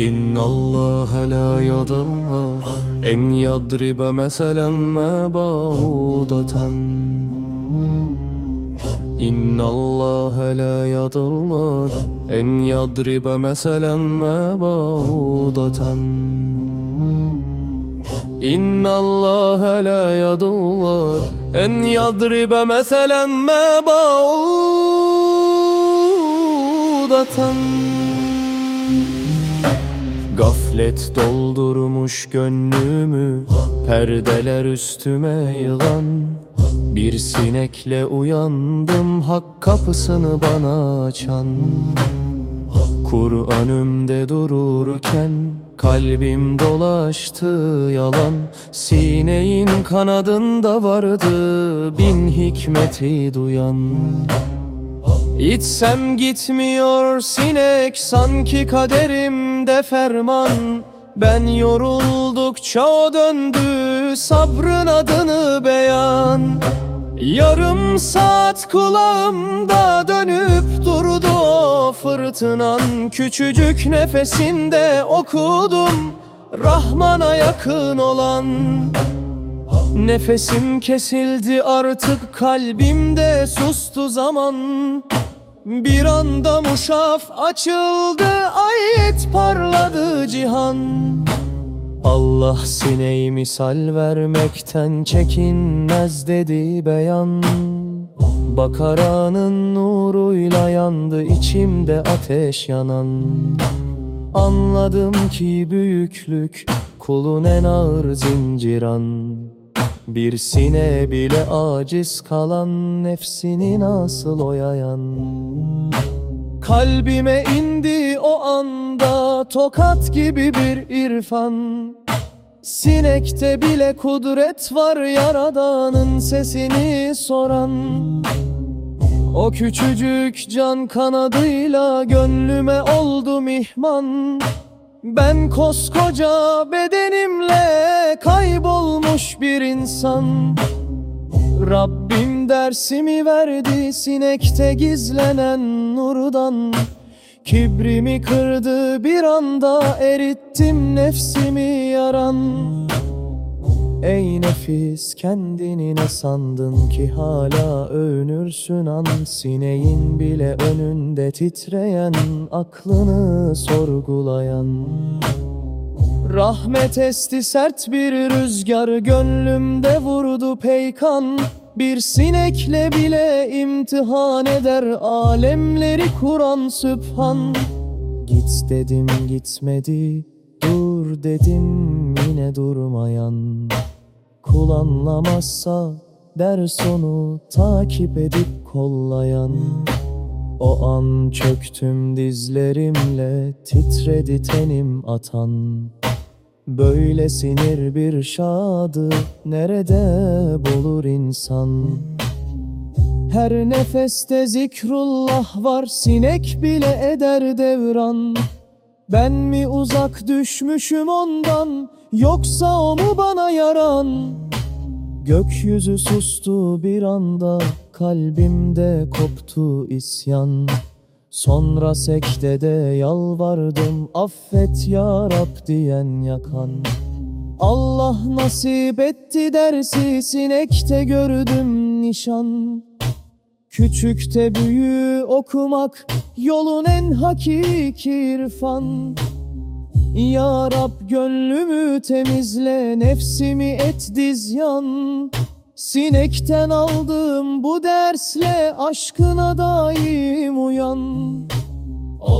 إن الله لا يضر أن يضرب مثلا ما بعوضة إن الله لا يضر أن يضرب مثلا ما بعوضة إن الله لا يضر أن يضرب مثلا ما بعوضة Gaflet doldurmuş gönlümü Perdeler üstüme yılan Bir sinekle uyandım Hak kapısını bana açan Kur'an önümde dururken Kalbim dolaştı yalan. Sineğin kanadında vardı Bin hikmeti duyan. İçsem gitmiyor sinek sanki kaderimde ferman. Ben yoruldukça o döndü sabrın adını beyan Yarım saat kulağımda dönüp durdu o fırtınan. Küçücük nefesinde okudum Rahman'a yakın olan. Nefesim kesildi artık kalbimde sustu zaman. Bir anda muşaf açıldı ayet parladı cihan Allah sineği misal vermekten çekinmez dedi beyan. Bakaranın nuruyla yandı içimde ateş yanan. Anladım ki büyüklük kulun en ağır zinciran. Bir sine bile aciz kalan nefsini nasıl oyayan? Kalbime indi o anda tokat gibi bir irfan Sinekte bile kudret var yaradanın sesini soran. O küçücük can kanadıyla gönlüme oldu mihman. Ben koskoca bedenimle kaybolmuş bir insan. Rabbim dersimi verdi sinekte gizlenen nurdan Kibrimi kırdı bir anda erittim nefsimi yaran. Ey nefis kendini ne sandın ki hala övünürsün an? Sineğin bile önünde titreyen aklını sorgulayan. Rahmet esti sert bir rüzgar gönlümde vurdu peykan Bir sinekle bile imtihan eder alemleri kuran sübhan. Git dedim gitmedi dur dedim yine durmayan. Kul anlamazsa ders onu takip edip kollayan. O an çöktüm dizlerimle titredi tenim atan Böyle sinir bir şadı nerede bulur insan? Her nefeste zikrullah var sinek bile eder devran. Ben mi uzak düşmüşüm ondan Yoksa o mu bana yaran? Gökyüzü sustu bir anda Kalbimde koptu isyan Sonra sekdede yalvardım Affet ya Rab diyen yakan. Allah nasip etti dersi Sinekte gördüm nişan. Küçükte büyüğü okumak Yolun en hakiki irfan. Ya Rab gönlümü temizle Nefsimi et dizyan. Sinekten aldığım bu dersle Aşkına daim uyan